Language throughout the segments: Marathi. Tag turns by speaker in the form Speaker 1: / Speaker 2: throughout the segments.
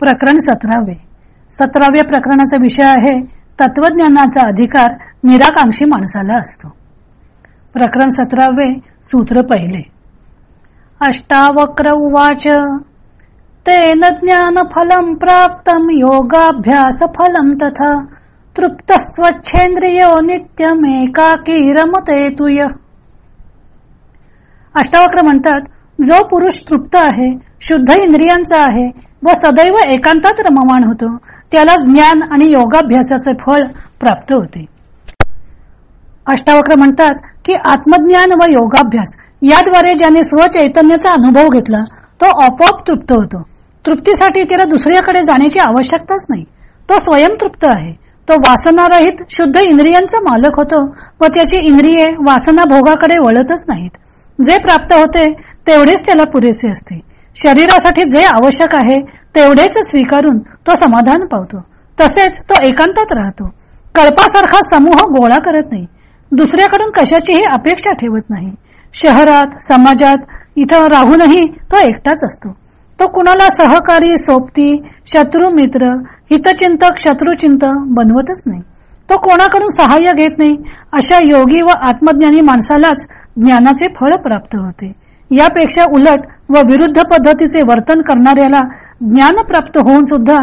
Speaker 1: प्रकरण सतरावे. सतराव्या प्रकरणाचा विषय आहे तत्वज्ञानाचा अधिकार निराकांक्षी माणसाला असतो. प्रकरण सतरावे सूत्र पहिले. अष्टावक्र उवाच. तेन ज्ञान फलम प्राप्त योगाभ्यास फलम तथा तृप्त स्वच्छेंद्रियो नित्यमेकाकी रमते तुय. अष्टावक्र म्हणतात जो पुरुष तृप्त आहे शुद्ध इंद्रियांचा आहे व सदैव एकांतात रममाण होतो. त्याला ज्ञान आणि योगाभ्यासाचे फळ प्राप्त होते. अष्टावक्र म्हणतात की आत्मज्ञान व योगाभ्यास याद्वारे ज्याने स्वचैतन्याचा अनुभव घेतला तो आपोआप तृप्त होतो. तृप्तीसाठी त्याला दुसऱ्याकडे जाण्याची आवश्यकताच नाही. तो स्वयंतृप्त आहे. तो वासनारहित शुद्ध इंद्रियांचा मालक होतो व त्याची इंद्रिये वासना भोगाकडे वळतच नाहीत. जे प्राप्त होते तेवढेच त्याला पुरेसे असते. शरीरासाठी जे आवश्यक आहे तेवढेच स्वीकारून तो समाधान पावतो. तसेच तो एकांतात राहतो. कल्पासारखा समूह गोळा करत नाही. दुसऱ्याकडून कशाचीही अपेक्षा ठेवत नाही. शहरात समाजात इथं राहूनही तो एकटाच असतो. तो कुणाला सहकारी सोबती शत्रू मित्र हितचिंतक शत्रुचिंतक बनवतच नाही. तो कोणाकडून सहाय्य घेत नाही अशा योगी व आत्मज्ञानी माणसालाच ज्ञानाचे फळ प्राप्त होते. यापेक्षा उलट व विरुद्ध पद्धतीचे वर्तन करणाऱ्याला ज्ञान प्राप्त होऊन सुद्धा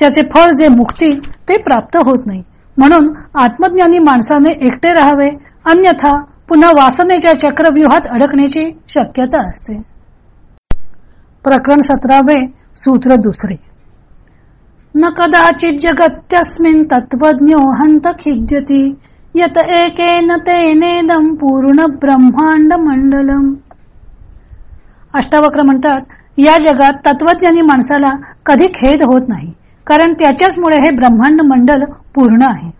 Speaker 1: त्याचे फळ जे मुक्ती ते प्राप्त होत नाही. म्हणून आत्मज्ञानी माणसाने एकटे राहावे अन्यथा पुन्हा वासनेच्या चक्रव्यूहात अडकण्याची शक्यता असते. प्रकरण सतरावे सूत्र दुसरे. न कदाचित जगत्यस्मिन तत्वज्ञो हंत खिद्यती यत एकेन तेनेदम पूर्ण ब्रह्मांड मंडलम अष्टावक्र म्हणतात या जगात तत्वज्ञानी माणसाला कधी खेद होत नाही कारण त्याच्याचमुळे हे ब्रह्मांड मंडल पूर्ण आहे.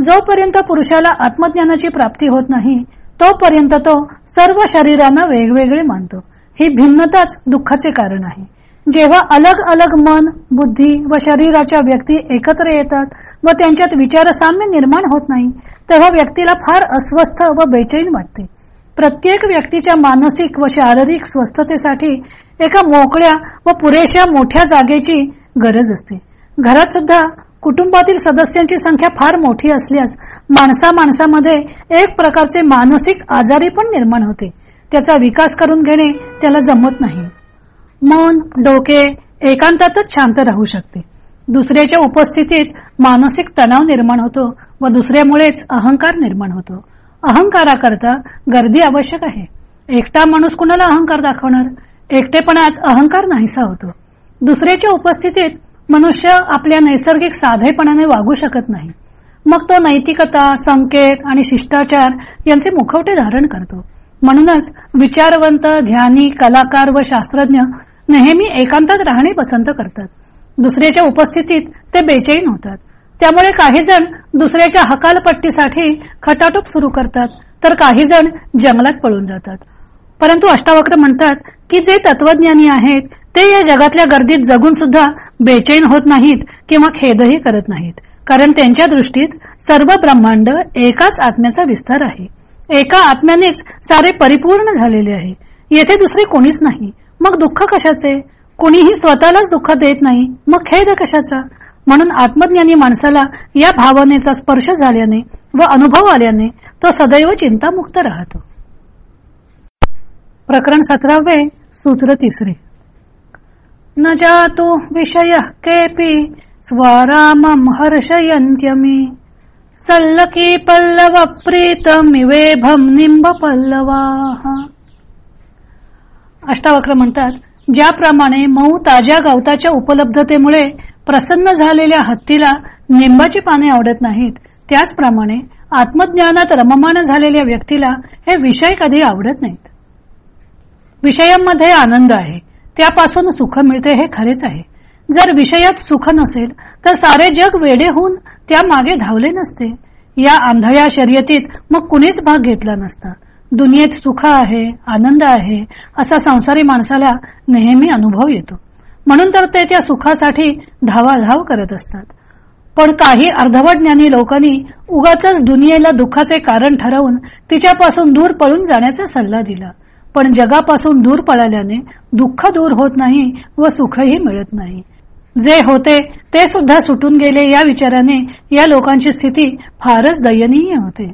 Speaker 1: जोपर्यंत पुरुषाला आत्मज्ञानाची प्राप्ती होत नाही तोपर्यंत तो सर्व शरीरांना वेगवेगळे मानतो. ही भिन्नताच दुःखाचे कारण आहे. जेव्हा अलग अलग मन बुद्धी व शरीराच्या व्यक्ती एकत्र येतात व त्यांच्यात विचारसाम्य निर्माण होत नाही तेव्हा व्यक्तीला फार अस्वस्थ व बेचैन वाटते. प्रत्येक व्यक्तीच्या मानसिक व शारीरिक स्वस्थतेसाठी एका मोकळ्या व पुरेशा मोठ्या जागेची गरज असते. घरात सुद्धा कुटुंबातील सदस्यांची संख्या फार मोठी असल्यास माणसा माणसामध्ये एक प्रकारचे मानसिक आजारी पण निर्माण होते. त्याचा विकास करून घेणे त्याला जमत नाही. मन डोके एकांतातच शांत राहू शकते. दुसऱ्याच्या उपस्थितीत मानसिक तणाव निर्माण होतो व दुसऱ्यामुळेच अहंकार निर्माण होतो. अहंकाराकरता गर्दी आवश्यक आहे. एकटा माणूस कुणाला अहंकार दाखवणार? एकटेपणात अहंकार नाहीसा होतो. दुसऱ्याच्या उपस्थितीत मनुष्य आपल्या नैसर्गिक साधेपणाने वागू शकत नाही. मग तो नैतिकता संकेत आणि शिष्टाचार यांचे मुखवटे धारण करतो. म्हणूनच विचारवंत ध्यानी कलाकार व शास्त्रज्ञ नेहमी एकांतात राहणे पसंत करतात. दुसऱ्याच्या उपस्थितीत ते बेचैन होतात. त्यामुळे काही जण दुसऱ्याच्या हकालपट्टीसाठी खटाटोप सुरू करतात तर काही जण जंगलात पळून जातात. परंतु अष्टावक्र म्हणतात की जे तत्वज्ञानी आहेत ते या जगातल्या गर्दीत जगून सुद्धा बेचैन होत नाहीत किंवा खेदही करत नाहीत. कारण त्यांच्या दृष्टीत सर्व ब्रह्मांड एकाच आत्म्याचा विस्तार आहे. एका आत्म्यानेच सारे परिपूर्ण झालेले आहे. येथे दुसरे कोणीच नाही. मग दुःख कशाचे? कोणीही स्वतःलाच दुःख देत नाही. मग खेद कशाचा? म्हणून आत्मज्ञानी माणसाला या भावनेचा स्पर्श झाल्याने व अनुभव आल्याने तो सदैव चिंतामुक्त राहतो. प्रकरण सतरावे सूत्र तिसरे. न जातो विषय केपी स्वराम हर्षयंत्यमी सल्लकी पल्लव प्रीतमिवेभम निंब पल्लवा। अष्टावक्र म्हणतात ज्याप्रमाणे मऊ ताज्या गवताच्या उपलब्धतेमुळे प्रसन्न झालेल्या हत्तीला निंबाची पाने आवडत नाहीत. त्याचप्रमाणे आत्मज्ञानात रममाण झालेल्या व्यक्तीला हे विषय कधी आवडत नाहीत. विषयांमध्ये आनंद आहे. त्यापासून सुख मिळते हे खरेच आहे. जर विषयात सुख नसेल तर सारे जग वेडे होऊन त्या मागे धावले नसते. या आंधळ्या शर्यतीत मग कुणीच भाग घेतला नसता. दुनियेत सुख आहे आनंद आहे असा संसारी माणसाला नेहमी अनुभव येतो. म्हणून तर ते त्या सुखासाठी धावाधाव करत असतात. पण काही अर्धवट ज्ञानी लोकांनी उगाच दुनियेला दुःखाचे कारण ठरवून तिच्यापासून दूर पळून जाण्याचा सल्ला दिला. पण जगापासून दूर पळाल्याने दुःख दूर होत नाही व सुखही मिळत नाही. जे होते ते सुद्धा सुटून गेले या विचाराने या लोकांची स्थिती फारच दयनीय होते.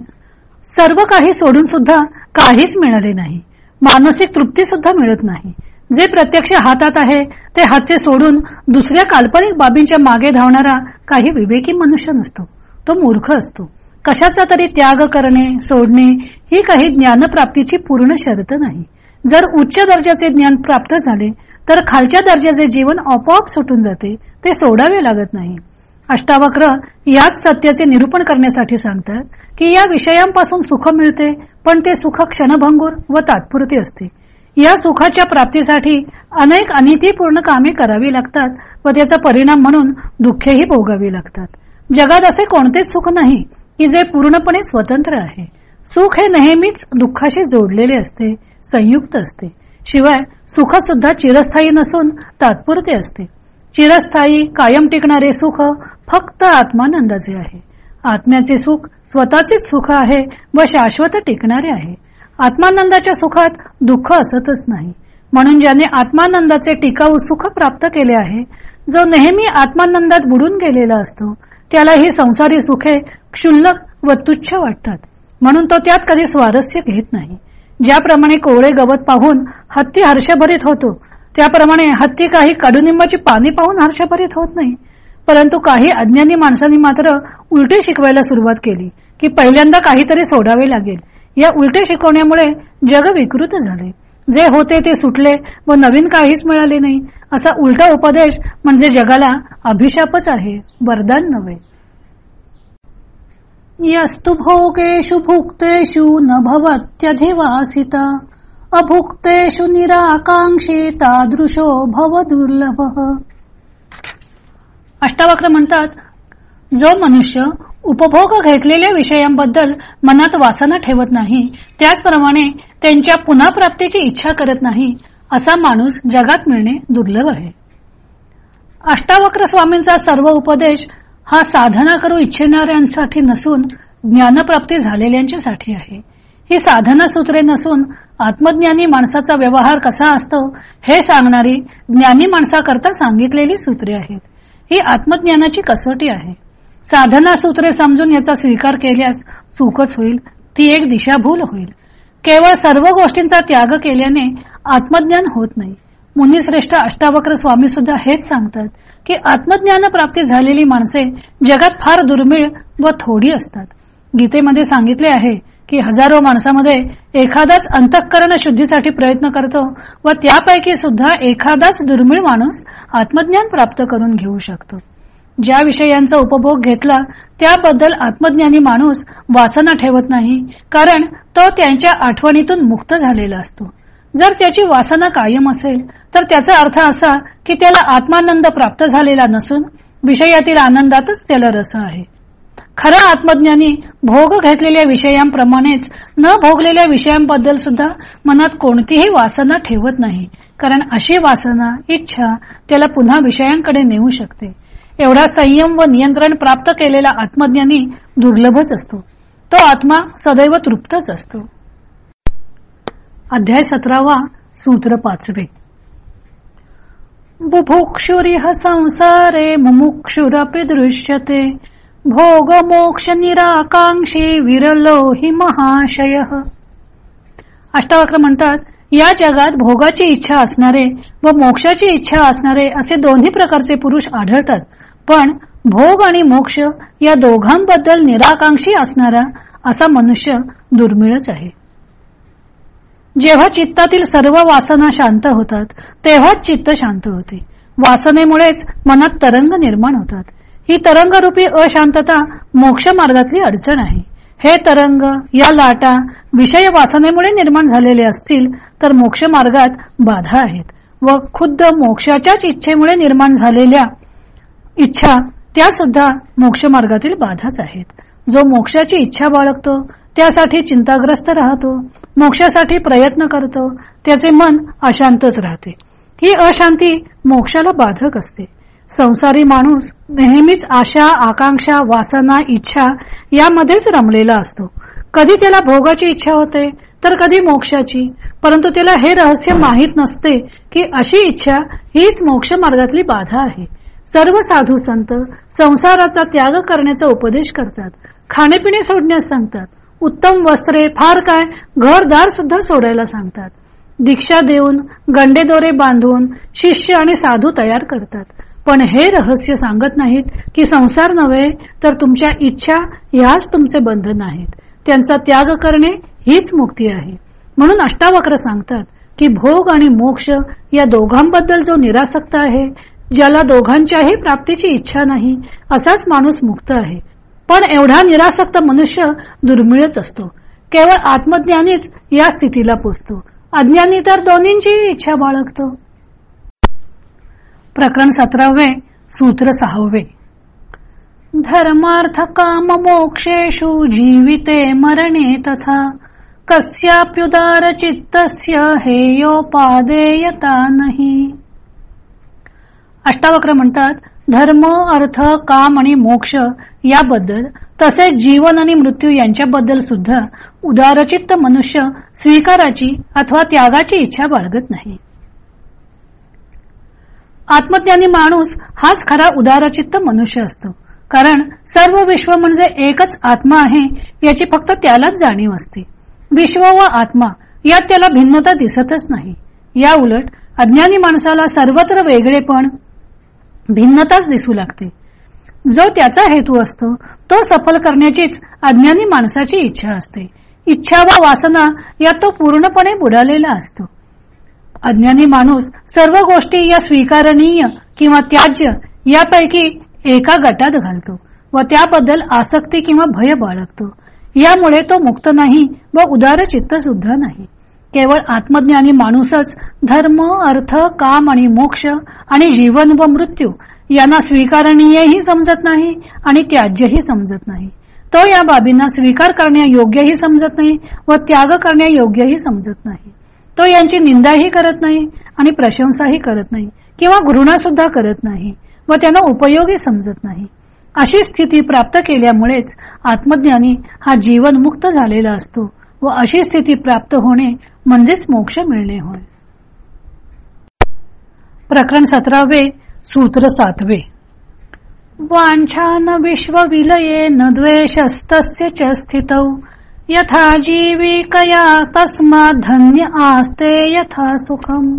Speaker 1: सर्व काही सोडून सुद्धा काहीच मिळाले नाही. मानसिक तृप्ती सुद्धा मिळत नाही. जे प्रत्यक्ष हातात आहे ते हातचे सोडून दुसऱ्या काल्पनिक बाबींच्या मागे धावणारा काही विवेकी मनुष्य नसतो. तो मूर्ख असतो. कशाचा तरी त्याग करणे सोडणे ही काही ज्ञानप्राप्तीची पूर्ण शर्त नाही. जर उच्च दर्जाचे ज्ञान प्राप्त झाले तर खालच्या दर्जाचे जीवन आपोआप सुटून जाते ते सोडावे लागत नाही. अष्टावक्र याच सत्याचे निरूपण करण्यासाठी सांगतात की या विषयांपासून सुख मिळते पण ते सुख क्षणभंगूर व तात्पुरते असते. या सुखाच्या प्राप्तीसाठी अनेक अनितीपूर्ण कामे करावी लागतात व त्याचा परिणाम म्हणून दुःखेही भोगावी लागतात. जगात असे कोणतेच सुख नाही की जे पूर्णपणे स्वतंत्र आहे. सुख हे नेहमीच दुःखाशी जोडलेले असते संयुक्त असते. शिवाय सुख सुद्धा चिरस्थायी नसून तात्पुरते असते. चिरस्थायी कायम टिकणारे सुख फक्त आत्मानंदाचे आहे. आत्म्याचे सुख स्वतःचेच सुख आहे व शाश्वत टिकणारे आहे. आत्मानंदाच्या सुखात दुःख असतच नाही. म्हणून ज्याने आत्मानंदाचे टिकाऊ सुख प्राप्त केले आहे जो नेहमी आत्मानंदात बुडून गेलेला असतो त्याला ही संसारी सुखे क्षुल्लक व तुच्छ वाटतात. म्हणून तो त्यात कधी स्वारस्य घेत नाही. ज्याप्रमाणे कोवळे गवत पाहून हत्ती हर्षभरीत होतो त्याप्रमाणे हत्ती काही कडुनिंबाची पाणी पाहून हर्षभरीत होत नाही. परंतु काही अज्ञानी माणसांनी मात्र उलटे शिकवायला सुरुवात केली की पहिल्यांदा काहीतरी सोडावे लागेल. या उलटे शिकवण्यामुळे जग विकृत झाले. जे होते ते सुटले व नवीन काहीच मिळाले नाही. असा उलटा उपदेश म्हणजे जगाला अभिशापच आहे वरदान नव्हे. यस्तु भोगेषु भुक्तेषु न भवत्यधिवासिता। अभुक्तेषु निराकांक्षी तादृशो भव दुर्लभ। अष्टावक्र म्हणतात जो मनुष्य उपभोग घेतलेल्या विषयांबद्दल मनात वासना ठेवत नाही. त्याचप्रमाणे त्यांच्या पुन्हा प्राप्तीची इच्छा करत नाही असा माणूस जगात मिळणे दुर्लभ आहे. अष्टावक्र स्वामींचा सर्व उपदेश हा साधना करू इच्छिणाऱ्यांसाठी नसून ज्ञानप्राप्ती झालेल्यांच्यासाठी आहे. ही साधना सूत्रे नसून आत्मज्ञानी माणसाचा व्यवहार कसा असतो हे सांगणारी ज्ञानी माणसाकरता सांगितलेली सूत्रे आहेत. ही आत्मज्ञानाची कसोटी आहे. साधना सूत्रे समजून याचा स्वीकार केल्यास चूकच होईल. ती एक दिशाभूल होईल. केवळ सर्व गोष्टींचा त्याग केल्याने आत्मज्ञान होत नाही. मुनिश्रेष्ठ अष्टावक्र स्वामी सुद्धा हेच सांगतात की आत्मज्ञान प्राप्ती झालेली माणसे जगात फार दुर्मिळ व थोडी असतात. गीतेमध्ये सांगितले आहे की हजारो माणसामध्ये एखादाच अंतःकरण शुद्धीसाठी प्रयत्न करतो व त्यापैकी सुद्धा एखादाच दुर्मिळ माणूस आत्मज्ञान प्राप्त करून घेऊ शकतो. ज्या विषयांचा उपभोग घेतला त्याबद्दल आत्मज्ञानी माणूस वासना ठेवत नाही कारण तो त्यांच्या आठवणीतून मुक्त झालेला असतो. जर त्याची वासना कायम असेल तर त्याचा अर्थ असा की त्याला आत्मानंद प्राप्त झालेला नसून विषयातील आनंदातच त्याला रस आहे. खरा आत्मज्ञानी भोग घेतलेल्या विषयांप्रमाणेच न भोगलेल्या विषयांबद्दल सुद्धा मनात कोणतीही वासना ठेवत नाही कारण अशी वासना इच्छा त्याला पुन्हा विषयांकडे नेऊ शकते. एवढा संयम व नियंत्रण प्राप्त केलेला आत्मज्ञानी दुर्लभच असतो. तो आत्मा सदैव तृप्तच असतो. अध्याय सतरावा सूत्र पाचवे. बुभुक्षुरिह संसारे मुमुक्षुरपि दृश्यते. भोग मोक्ष निराकांक्षी विरलो हि महाशय. अष्टावक्र म्हणतात या जगात भोगाची इच्छा असणारे व मोक्षाची इच्छा असणारे असे दोन्ही प्रकारचे पुरुष आढळतात. पण भोग आणि मोक्ष या दोघांबद्दल निराकांक्षी असणारा असा मनुष्य दुर्मिळच आहे. जेव्हा चित्तातील सर्व वासना शांत होतात तेव्हाच चित्त शांत होते. वासनेमुळेच मनात तरंग निर्माण होतात. ही तरंगरूपी अशांतता मोक्ष मार्गातली अडचण आहे. हे तरंग या लाटा विषय वासनेमुळे निर्माण झालेले असतील तर मोक्ष मार्गात बाधा आहेत व खुद्द मोक्षाच्याच इच्छेमुळे निर्माण झालेल्या इच्छा त्या सुद्धा मोक्ष मार्गातील बाधाच आहेत. जो मोक्षाची इच्छा बाळगतो त्यासाठी चिंताग्रस्त राहतो मोक्षासाठी प्रयत्न करतो त्याचे मन अशांतच राहते. ही अशांती मोक्षाला बाधक असते. संसारी माणूस नेहमीच आशा आकांक्षा वासना इच्छा यामध्येच रमलेला असतो. कधी त्याला भोगाची इच्छा होते तर कधी मोक्षाची. परंतु त्याला हे रहस्य माहीत नसते की अशी इच्छा हीच मोक्ष मार्गातली बाधा आहे. सर्व साधू संत संसाराचा त्याग करण्याचा उपदेश करतात. खाणेपिणे सोडण्यास सांगतात. उत्तम वस्त्रे फार काय घरदार सुद्धा सोडायला सांगतात. दीक्षा देऊन गंडेदोरे बांधून शिष्य आणि साधू तयार करतात. पण हे रहस्य सांगत नाहीत की संसार नव्हे तर तुमच्या इच्छा ह्याच तुमचे बंधन आहेत. त्यांचा त्याग करणे हीच मुक्ती आहे. म्हणून अष्टावक्र सांगतात की भोग आणि मोक्ष या दोघांबद्दल जो निरासक्त आहे ज्याला दोघांच्याही प्राप्तीची इच्छा नाही असाच माणूस मुक्त आहे. पण एवढा निरासक्त मनुष्य दुर्मिळच असतो. केवळ आत्मज्ञानीच या स्थितीला पोचतो. अज्ञानी तर दोन्हींची इच्छा बाळगतो. प्रकरण सतरावे सूत्र सहावे. धर्मार्थ काम मोक्षेषु जीविते मरणे तथा कस्याप्युदार चित्तस्य हेयोपादेयता नाही. अष्टावक्र म्हणतात धर्म अर्थ काम आणि मोक्ष याबद्दल तसेच जीवन आणि मृत्यू यांच्याबद्दल सुद्धा उदारचित्त मनुष्य स्वीकाराची अथवा त्यागाची इच्छा बाळगत नाही. आत्मज्ञानी माणूस हाच खरा उदारचित्त मनुष्य असतो. कारण सर्व विश्व म्हणजे एकच आत्मा आहे याची फक्त त्यालाच जाणीव असते. विश्व व आत्मा यात त्याला भिन्नता दिसतच नाही. या उलट अज्ञानी माणसाला सर्वत्र वेगळेपण भिन्नताच दिसू लागते. जो त्याचा हेतू असतो तो सफल करण्याचीच अज्ञानी माणसाची इच्छा असते. इच्छा व वासना यात तो पूर्णपणे बुडालेला असतो. अज्ञानी माणूस सर्व गोष्टी या स्वीकारणीय किंवा त्याज्य यापैकी एका गटात घालतो व त्याबद्दल आसक्ती किंवा भय बाळगतो. यामुळे तो मुक्त नाही व उदार चित्त सुद्धा नाही. केवळ आत्मज्ञानी माणूसच धर्म अर्थ काम आणि मोक्ष आणि जीवन व मृत्यू यांना स्वीकारणीयही समजत नाही आणि त्याज्यही समजत नाही. तो या बाबींना स्वीकार करण्यायोग्यही समजत नाही व त्याग करण्यायोग्यही समजत नाही. तो यांची निंदाही करत नाही आणि प्रशंसाही करत नाही किंवा घृणा सुद्धा करत नाही व त्यांना उपयोगी समजत नाही. अशी स्थिती प्राप्त केल्यामुळेच आत्मज्ञानी हा जीवन मुक्त झालेला असतो व अशी स्थिती प्राप्त होणे म्हणजेच मोक्ष मिळणे होय. प्रकरण सतरावे सूत्र सातवे. वांछान विश्वविलये न द्वेषस्तस्य च स्थितौ। यथा जीविकया तस्मात धन्य आस्ते यथा सुखम।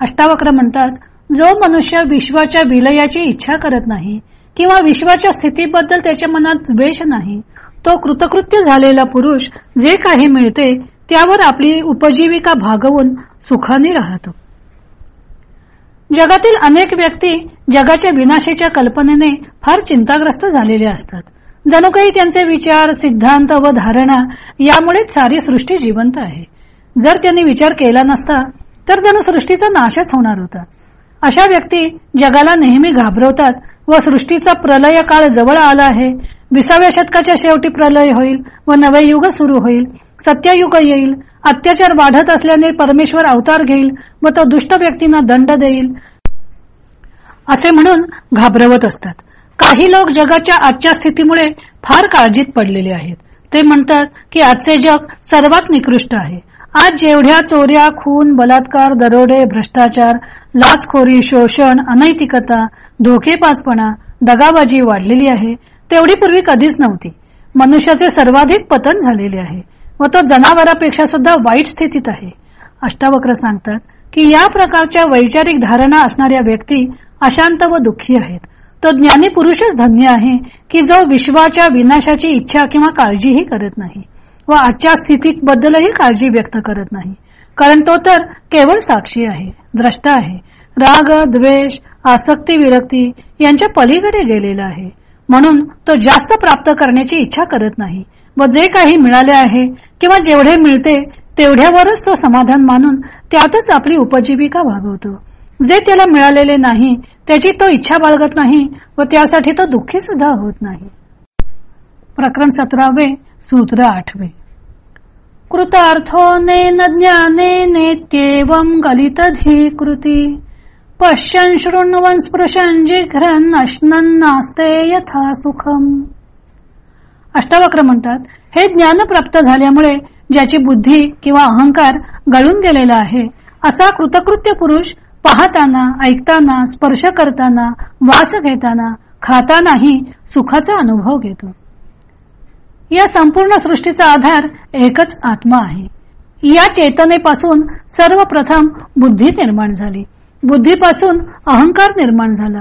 Speaker 1: अष्टावक्र म्हणतात जो मनुष्य विश्वाच्या विलयाची इच्छा करत नाही किंवा विश्वाच्या स्थितीबद्दल त्याच्या मनात द्वेष नाही तो कृतकृत्य झालेला पुरुष जे काही मिळते त्यावर आपली उपजीविका भागवून सुखाने राहतो. जगातील अनेक व्यक्ती जगाच्या विनाशेच्या कल्पनेने फार चिंताग्रस्त झालेले असतात. जणू काही त्यांचे विचार सिद्धांत व धारणा यामुळेच सारी सृष्टी जिवंत आहे. जर त्यांनी विचार केला नसता तर जणू सृष्टीचा नाशच होणार होता. अशा व्यक्ती जगाला नेहमी घाबरवतात व सृष्टीचा प्रलय काळ जवळ आला आहे. विसाव्या शतकाच्या शेवटी प्रलय होईल व नवे युग सुरू होईल. सत्ययुग येईल अत्याचार वाढत असल्याने परमेश्वर अवतार घेईल व तो दुष्ट व्यक्तींना दंड देईल असे म्हणून घाबरवत असतात. काही लोक जगाच्या आजच्या स्थितीमुळे फार काळजीत पडलेले आहेत. ते म्हणतात की आजचे जग सर्वात निकृष्ट आहे. आज जेवढ्या चोऱ्या खून बलात्कार दरोडे भ्रष्टाचार लाचखोरी शोषण अनैतिकता धोकेपासपणा दगाबाजी वाढलेली आहे. तेवढी पूर्वी कधीच नव्हती. मनुष्याचे सर्वाधिक पतन झालेले आहे. व तो जनावरापेक्षा सुद्धा वाईट स्थितीत आहे. अष्टावक्र सांगतात की या प्रकारच्या वैचारिक धारणा असणाऱ्या व्यक्ती अशांत व दुःखी आहेत. तो ज्ञानी पुरुषच धन्य आहे की जो विश्वाच्या विनाशाची इच्छा किंवा काळजीही करत नाही व आजच्या स्थितीबद्दलही काळजी व्यक्त करत नाही. कारण तो तर केवळ साक्षी आहे द्रष्टा आहे. राग द्वेष आसक्ती विरक्ती यांच्या पलीकडे गेलेला आहे. म्हणून तो जास्त प्राप्त करण्याची इच्छा करत नाही. व जे काही मिळाले आहे किंवा जेवढे मिळते तेवढ्यावरच तो समाधान मानून त्यातच आपली उपजीविका भागवतो जे त्याला मिळालेले नाही त्याची तो इच्छा बाळगत नाही व त्यासाठी तो दुःखी सुद्धा होत नाही. प्रकरण सतरावे सूत्र आठवे. कृतार्थोनेन ज्ञानेनेत्येवं गलितधीकृती. पश्यन् शृण्वन् स्पृशन् जिघ्रन् अश्नन्नास्ते यथा सुखम. अष्टावक्र म्हणतात हे ज्ञान प्राप्त झाल्यामुळे ज्याची बुद्धी किंवा अहंकार गळून गेलेला आहे असा कृतकृत्य पुरुष पाहताना ऐकताना स्पर्श करताना वास घेताना खातानाही सुखाचा अनुभव घेतो. या संपूर्ण सृष्टीचा आधार एकच आत्मा आहे. या चेतनेपासून सर्वप्रथम बुद्धी निर्माण झाली. बुद्धीपासून अहंकार निर्माण झाला.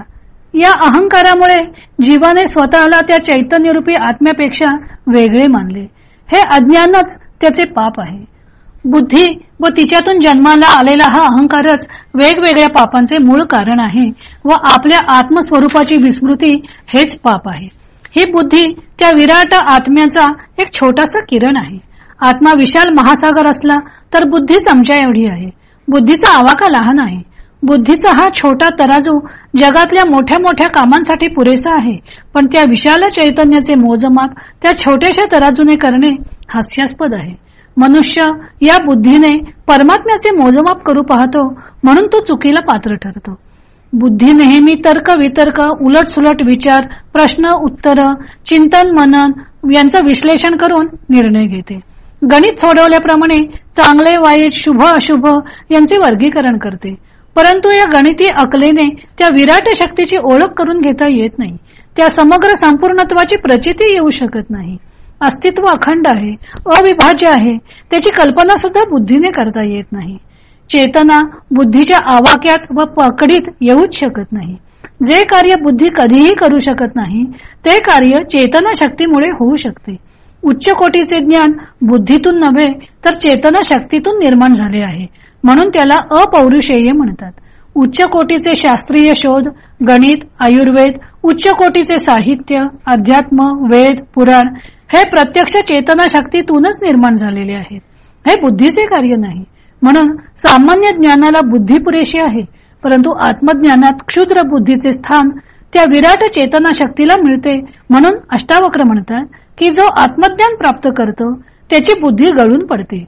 Speaker 1: या अहंकारामुळे जीवाने स्वतःला त्या चैतन्यरूपी आत्म्यापेक्षा वेगळे मानले. हे अज्ञानच त्याचे पाप आहे. बुद्धी व तिच्यातून जन्माला आलेला हा अहंकारच वेगवेगळ्या पापांचे मूळ कारण आहे व आपल्या आत्मस्वरूपाची विस्मृती हेच पाप आहे. ही बुद्धी त्या विराट आत्म्याचा एक छोटासा किरण आहे. आत्मा विशाल महासागर असला तर बुद्धी चमच्या एवढी आहे. बुद्धीचा आवाका लहान आहे. बुद्धीचा हा छोटा तराजू जगातल्या मोठ्या मोठ्या कामांसाठी पुरेसा आहे. पण त्या विशाल चैतन्याचे मोजमाप त्या छोट्याशा तराजूने करणे हास्यास्पद आहे. मनुष्य या बुद्धीने परमात्म्याचे मोजमाप करू पाहतो म्हणून तो चुकीला पात्र ठरतो. बुद्धी नेहमी तर्क वितर्क उलटसुलट विचार प्रश्न उत्तर चिंतन मनन यांचं विश्लेषण करून निर्णय घेते. गणित सोडवल्याप्रमाणे चांगले वाईट शुभ अशुभ यांचे वर्गीकरण करते. परंतु या गणिती अकलेने त्या विराट शक्तीची ओळख करून घेता येत नाही. त्या समग्र संपूर्णत्वाची प्रचिती येऊ शकत नाही. अस्तित्व अखंड आहे अविभाज्य आहे त्याची कल्पना सुद्धा बुद्धीने करता येत नाही. चेतना बुद्धीच्या आवाक्यात व पकडीत येऊच शकत नाही. जे कार्य बुद्धी कधीही करू शकत नाही ते कार्य चेतना शक्तीमुळे होऊ शकते. उच्च कोटीचे ज्ञान बुद्धीतून नव्हे तर चेतना शक्तीतून निर्माण झाले आहे. म्हणून त्याला अपौरुषेय म्हणतात. उच्च कोटीचे शास्त्रीय शोध गणित आयुर्वेद उच्च कोटीचे साहित्य अध्यात्म वेद पुराण हे प्रत्यक्ष चेतना शक्तीतूनच निर्माण झालेले आहेत. हे बुद्धीचे कार्य नाही. म्हणून सामान्य ज्ञानाला बुद्धी पुरेशी आहे परंतु आत्मज्ञानात क्षुद्र बुद्धीचे स्थान त्या विराट चेतना शक्तीला मिळते म्हणून अष्टावक्र म्हणतात की जो आत्मज्ञान प्राप्त करतो त्याची बुद्धी गळून पडते.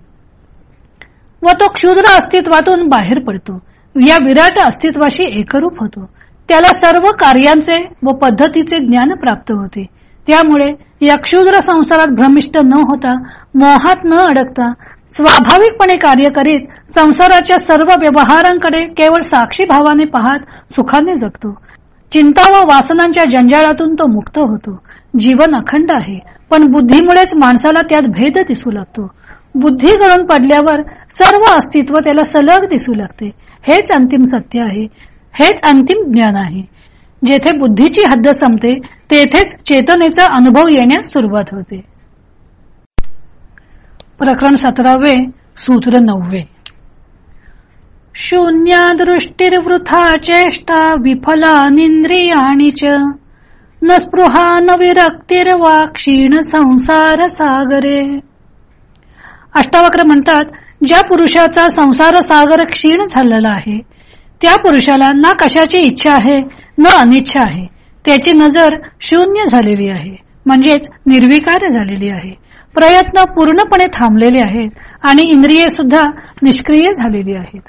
Speaker 1: व तो क्षुद्र अस्तित्वातून बाहेर पडतो. या विराट अस्तित्वाशी एकरूप होतो. त्याला सर्व कार्यांचे व पद्धतीचे ज्ञान प्राप्त होते. त्यामुळे या क्षुद्र संसारात भ्रमिष्ट न होता मोहात न अडकता स्वाभाविकपणे कार्य करीत संसाराच्या सर्व व्यवहारांकडे केवळ साक्षी भावाने पाहत सुखाने जगतो. चिंता व वासनांच्या जंजाळातून तो मुक्त होतो. जीवन अखंड आहे पण बुद्धीमुळेच माणसाला त्यात भेद दिसू लागतो. बुद्धी गळून पडल्यावर सर्व अस्तित्व त्याला सलग दिसू लागते. हेच अंतिम सत्य आहे. हेच अंतिम ज्ञान आहे. जेथे बुद्धीची हद्द संपते तेथेच चेतनेचा अनुभव येण्यास सुरुवात होते. प्रकरण सतरावे सूत्र नववे. शून्या दृष्टीर्वृथा चेष्टा विफला निंद्रियाणी च। न स्पृहा न विरक्तीर्वा क्षीण संसार सागरे। अष्टावक्र म्हणतात ज्या पुरुषाचा संसार सागर क्षीण झालेला आहे त्या पुरुषाला ना कशाची इच्छा आहे न अनिच्छा आहे त्याची नजर शून्य झालेली आहे म्हणजेच निर्विकार झालेली आहे. प्रयत्न पूर्णपणे थांबलेले आहेत आणि इंद्रिये सुद्धा निष्क्रिय झालेली आहेत.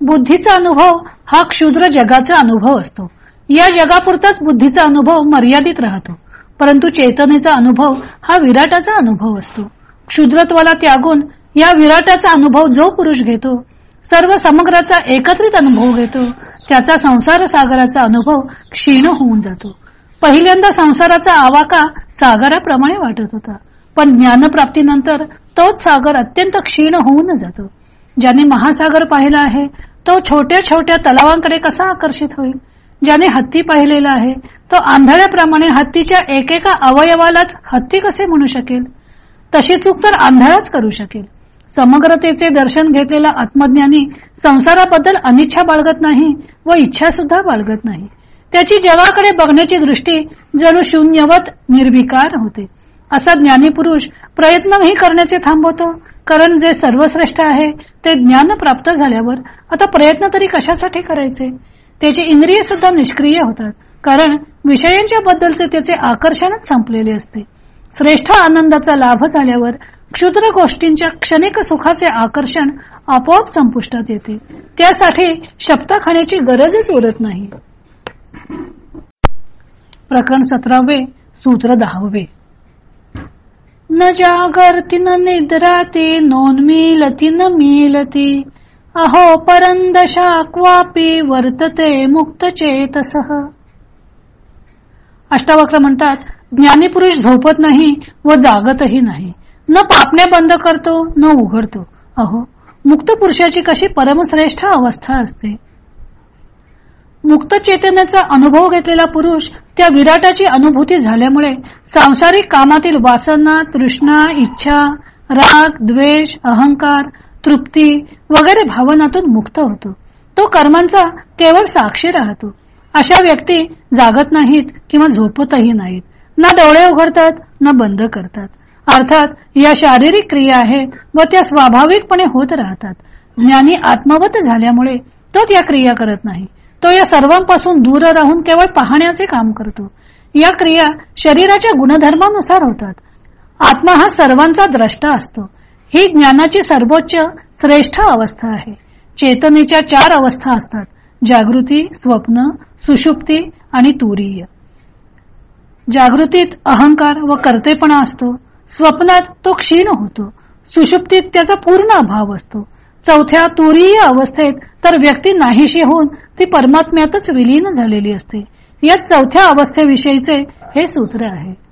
Speaker 1: बुद्धीचा अनुभव हा क्षुद्र जगाचा अनुभव असतो. या जगापुरताच बुद्धीचा अनुभव मर्यादित राहतो परंतु चेतनेचा अनुभव हा विराटाचा अनुभव असतो. क्षुद्रत्वाला त्यागून या विराटाचा अनुभव जो पुरुष घेतो सर्व समग्राचा एकत्रित अनुभव घेतो त्याचा संसार सागराचा अनुभव क्षीण होऊन जातो. पहिल्यांदा संसाराचा आवाका सागराप्रमाणे वाटत होता पण ज्ञानप्राप्तीनंतर तोच सागर अत्यंत क्षीण होऊन जातो. ज्याने महासागर पाहिला आहे तो छोट्या छोट्या तलावांकडे कसा आकर्षित होईल? ज्याने हत्ती पाहिलेला आहे तो आंधळ्याप्रमाणे हत्तीच्या एकेका अवयवालाच हत्ती कसे म्हणू शकेल? तशी चूक तर आंधळाच करू शकेल. समग्रतेचे दर्शन घेतलेला आत्मज्ञानी संसाराबद्दल अनिच्छा बाळगत नाही व इच्छा सुद्धा बाळगत नाही. त्याची जगाकडे बघण्याची दृष्टी जणू शून्यवत निर्विकार होते. असा ज्ञानी पुरुष प्रयत्नही करण्याचे थांबवतो. कारण जे सर्वश्रेष्ठ आहे ते ज्ञान प्राप्त झाल्यावर आता प्रयत्न तरी कशासाठी करायचे? त्याची इंद्रिय सुद्धा निष्क्रिय होतात. कारण विषयांच्या बद्दलचे त्याचे आकर्षणच संपलेले असते. श्रेष्ठ आनंदाचा लाभ झाल्यावर क्षुद्र गोष्टींच्या क्षणिक सुखाचे आकर्षण आपोआप संपुष्टात येते. त्यासाठी शब्द खाण्याची गरजच उरत नाही. प्रकरण सतरावे सूत्र दहावे. न जागरती न निद्राती नोन मिलती न मिलती. अहो परंदशा क्वापी वर्तते मुक्त चेतस. अष्टावक्र म्हणतात ज्ञानीपुरुष झोपत नाही व जागतही नाही. न पापण्या बंद करतो न उघडतो. अहो मुक्त पुरुषाची कशी परमश्रेष्ठ अवस्था असते? मुक्त चेतनेचा अनुभव घेतलेला पुरुष त्या विराटाची अनुभूती झाल्यामुळे सांसारिक कामातील वासना तृष्णा इच्छा राग द्वेष अहंकार तृप्ती वगैरे भावनातून मुक्त होतो. तो कर्मांचा केवळ साक्षी राहतो. अशा व्यक्ती जागत नाहीत किंवा झोपतही नाहीत. ना डोळे उघडतात ना बंद करतात. अर्थात या शारीरिक क्रिया आहेत व त्या स्वाभाविकपणे होत राहतात. ज्ञानी आत्मवत झाल्यामुळे तो त्या क्रिया करत नाही. तो या सर्वांपासून दूर राहून केवळ पाहण्याचे काम करतो. या क्रिया शरीराच्या गुणधर्मानुसार होतात. आत्मा हा सर्वांचा द्रष्टा असतो. ही ज्ञानाची सर्वोच्च श्रेष्ठ अवस्था आहे. चेतनेच्या चार अवस्था असतात. जागृती स्वप्न सुषुप्ती आणि तुरीय. जागृतीत अहंकार व कर्तेपणा असतो. स्वप्नात तो क्षीण होतो. सुषुप्तीत त्याचा पूर्ण अभाव असतो. चौथ्या तुरीय अवस्थेत तर व्यक्ती नाहीशी होऊन ती परमात्म्यातच विलीन झालेली असते. या चौथ्या अवस्थेविषयीचे हे सूत्र आहे.